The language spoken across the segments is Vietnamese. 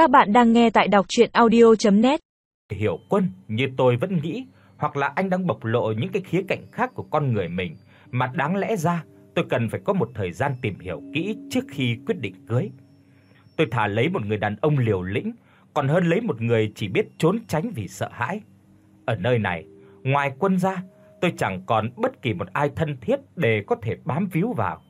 Các bạn đang nghe tại đọc docchuyenaudio.net. Hiểu Quân như tôi vẫn nghĩ, hoặc là anh đang bộc lộ những cái khía cạnh khác của con người mình mà đáng lẽ ra tôi cần phải có một thời gian tìm hiểu kỹ trước khi quyết định cưới. Tôi thà lấy một người đàn ông liều lĩnh còn hơn lấy một người chỉ biết trốn tránh vì sợ hãi. Ở nơi này, ngoài Quân ra, tôi chẳng còn bất kỳ một ai thân thiết để có thể bám víu vào.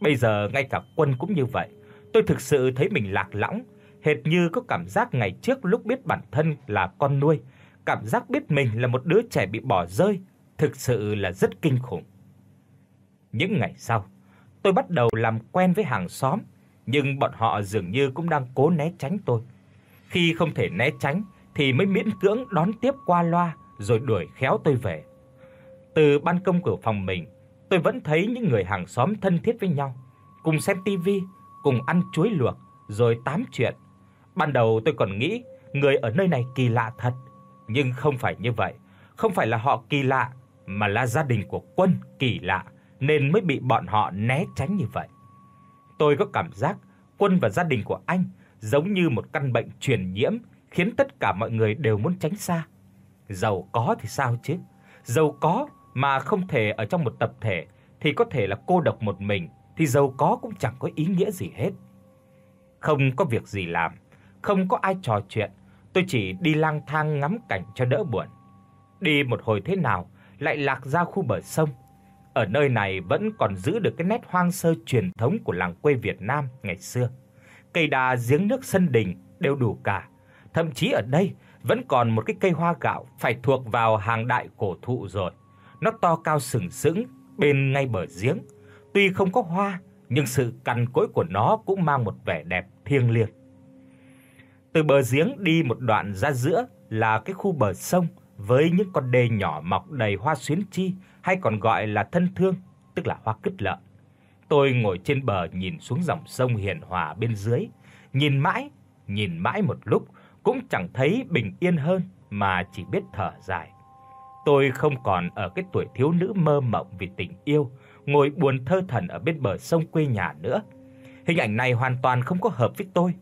Bây giờ ngay cả Quân cũng như vậy, tôi thực sự thấy mình lạc lõng, hệt như có cảm giác ngày trước lúc biết bản thân là con nuôi, cảm giác biết mình là một đứa trẻ bị bỏ rơi, thực sự là rất kinh khủng. Những ngày sau, tôi bắt đầu làm quen với hàng xóm, nhưng bọn họ dường như cũng đang cố né tránh tôi. Khi không thể né tránh thì mới miễn cưỡng đón tiếp qua loa rồi đuổi khéo tôi về. Từ ban công cửa phòng mình, tôi vẫn thấy những người hàng xóm thân thiết với nhau, cùng xem tivi, cùng ăn chuối luộc rồi tám chuyện. Ban đầu tôi còn nghĩ người ở nơi này kỳ lạ thật, nhưng không phải như vậy, không phải là họ kỳ lạ mà là gia đình của Quân kỳ lạ nên mới bị bọn họ né tránh như vậy. Tôi có cảm giác Quân và gia đình của anh giống như một căn bệnh truyền nhiễm khiến tất cả mọi người đều muốn tránh xa. Giàu có thì sao chứ? Giàu có mà không thể ở trong một tập thể thì có thể là cô độc một mình thì giàu có cũng chẳng có ý nghĩa gì hết. Không có việc gì làm, không có ai trò chuyện, tôi chỉ đi lang thang ngắm cảnh cho đỡ buồn. Đi một hồi thế nào lại lạc ra khu bờ sông. Ở nơi này vẫn còn giữ được cái nét hoang sơ truyền thống của làng quê Việt Nam ngày xưa. Cây đa giếng nước sân đình đều đủ cả. Thậm chí ở đây vẫn còn một cái cây hoa gạo phải thuộc vào hàng đại cổ thụ rồi. Nó to cao sừng sững bên ngay bờ giếng. Tuy không có hoa, nhưng sự cằn cỗi của nó cũng mang một vẻ đẹp thiêng liêng. Từ bờ giếng đi một đoạn ra giữa là cái khu bờ sông với những con đê nhỏ mọc đầy hoa xuyến chi hay còn gọi là thân thương, tức là hoa cứt lợn. Tôi ngồi trên bờ nhìn xuống dòng sông hiền hòa bên dưới, nhìn mãi, nhìn mãi một lúc cũng chẳng thấy bình yên hơn mà chỉ biết thở dài. Tôi không còn ở cái tuổi thiếu nữ mơ mộng vì tình yêu, ngồi buồn thơ thẩn ở bên bờ sông quê nhà nữa. Hình ảnh này hoàn toàn không có hợp với tôi,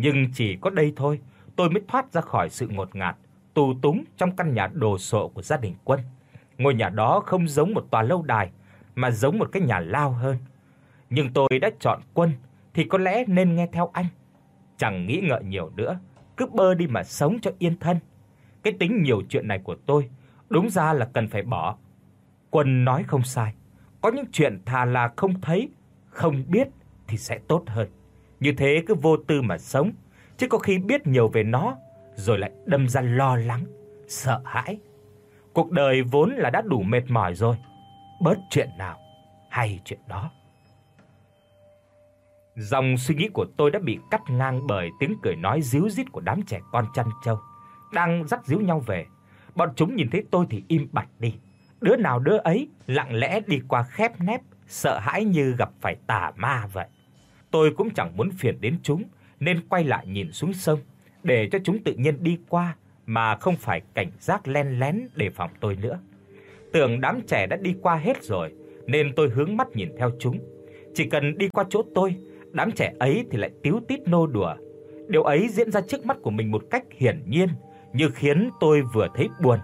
nhưng chỉ có đây thôi, tôi mới thoát ra khỏi sự ngột ngạt, tù túng trong căn nhà đồ sộ của gia đình Quân. Ngôi nhà đó không giống một tòa lâu đài mà giống một cái nhà lao hơn. Nhưng tôi đã chọn Quân thì có lẽ nên nghe theo anh. Chẳng nghĩ ngợi nhiều nữa, cứ bơ đi mà sống cho yên thân. Cái tính nhiều chuyện này của tôi đúng ra là cần phải bỏ. Quân nói không sai, có những chuyện thà là không thấy, không biết thì sẽ tốt hơn. Như thế cứ vô tư mà sống, chứ có khi biết nhiều về nó rồi lại đâm ra lo lắng, sợ hãi. Cuộc đời vốn là đã đủ mệt mỏi rồi, bớt chuyện nào hay chuyện đó. Dòng suy nghĩ của tôi đã bị cắt ngang bởi tiếng cười nói ríu rít của đám trẻ con chăn trâu đang dắt díu nhau về. Bọn chúng nhìn thấy tôi thì im bặt đi. Đứa nào đứa ấy lặng lẽ đi qua khép nép, sợ hãi như gặp phải tà ma vậy. Tôi cũng chẳng muốn phiền đến chúng nên quay lại nhìn xuống sông để cho chúng tự nhiên đi qua mà không phải cảnh giác len lén đề phòng tôi nữa. Tưởng đám trẻ đã đi qua hết rồi nên tôi hướng mắt nhìn theo chúng. Chỉ cần đi qua chỗ tôi, đám trẻ ấy thì lại tíu tít nô đùa. Điều ấy diễn ra trước mắt của mình một cách hiển nhiên, như khiến tôi vừa thấy buồn,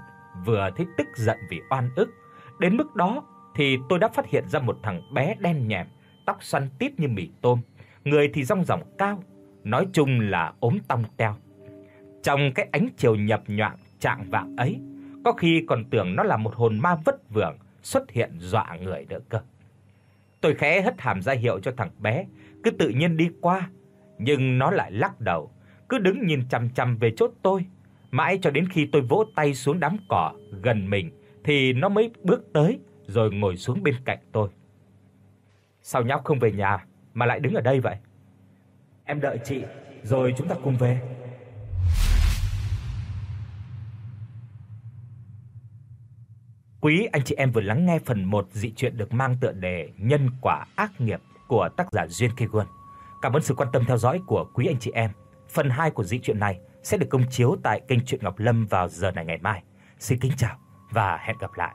vừa thấy tức giận vì oan ức. Đến mức đó thì tôi đã phát hiện ra một thằng bé đen nhẻm, tóc xoăn tít như mì tôm, người thì rong ròng cao, nói chung là ốm tong teo. Trong cái ánh chiều nhập nhoạng trạng vạng ấy, có khi còn tưởng nó là một hồn ma vất vưởng xuất hiện dọa người nữa cơ. Tôi khẽ hất hàm ra hiệu cho thằng bé, cứ tự nhiên đi qua, nhưng nó lại lắc đầu, cứ đứng nhìn chằm chằm về chỗ tôi, mãi cho đến khi tôi vỗ tay xuống đám cỏ gần mình thì nó mới bước tới rồi ngồi xuống bên cạnh tôi. Sao nhóc không về nhà mà lại đứng ở đây vậy? Em đợi chị rồi chúng ta cùng về. Quý anh chị em vừa lắng nghe phần 1 dị truyện được mang tựa đề Nhân quả ác nghiệp của tác giả Duyên Kê Guân. Cảm ơn sự quan tâm theo dõi của quý anh chị em. Phần 2 của dị truyện này sẽ được công chiếu tại kênh truyện Ngọc Lâm vào giờ này ngày mai. Xin kính chào và hẹn gặp lại.